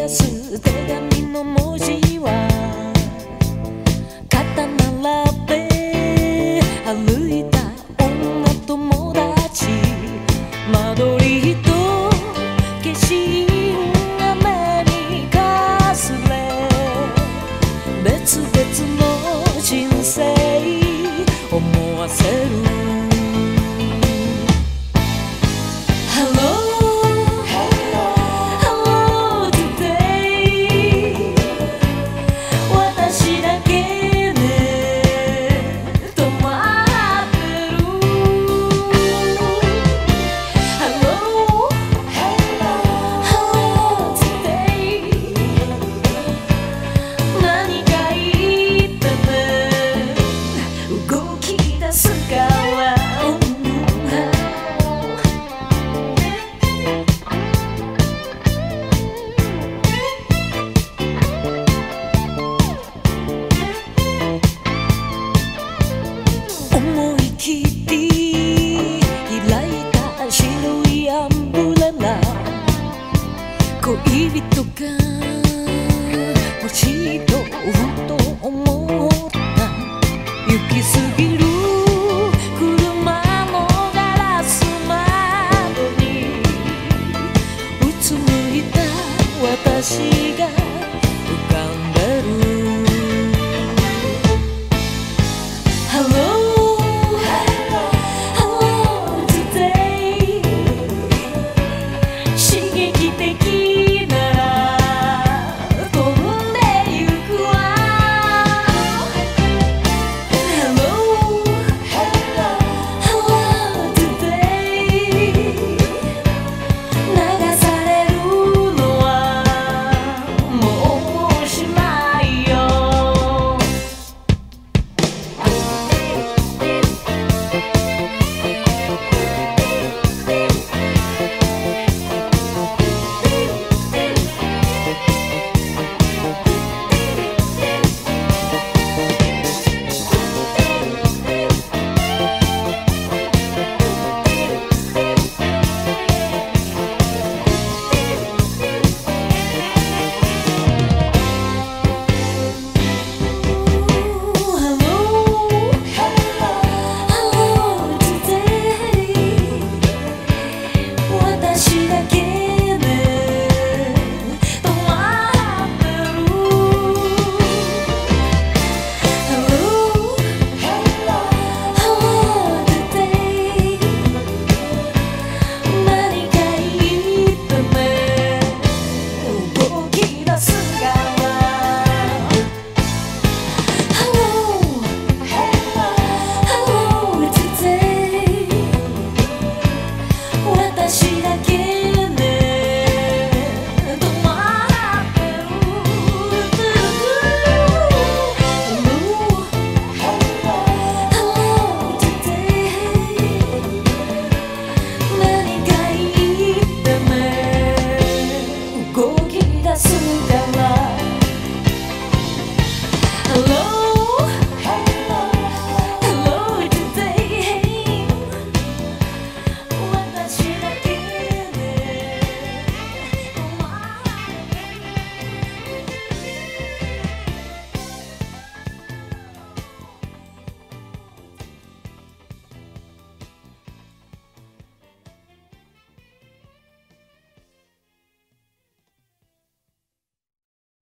出す手紙の恋人が欲しいとふと思った。行き過ぎる。車のガラス窓に。うつむいた私が。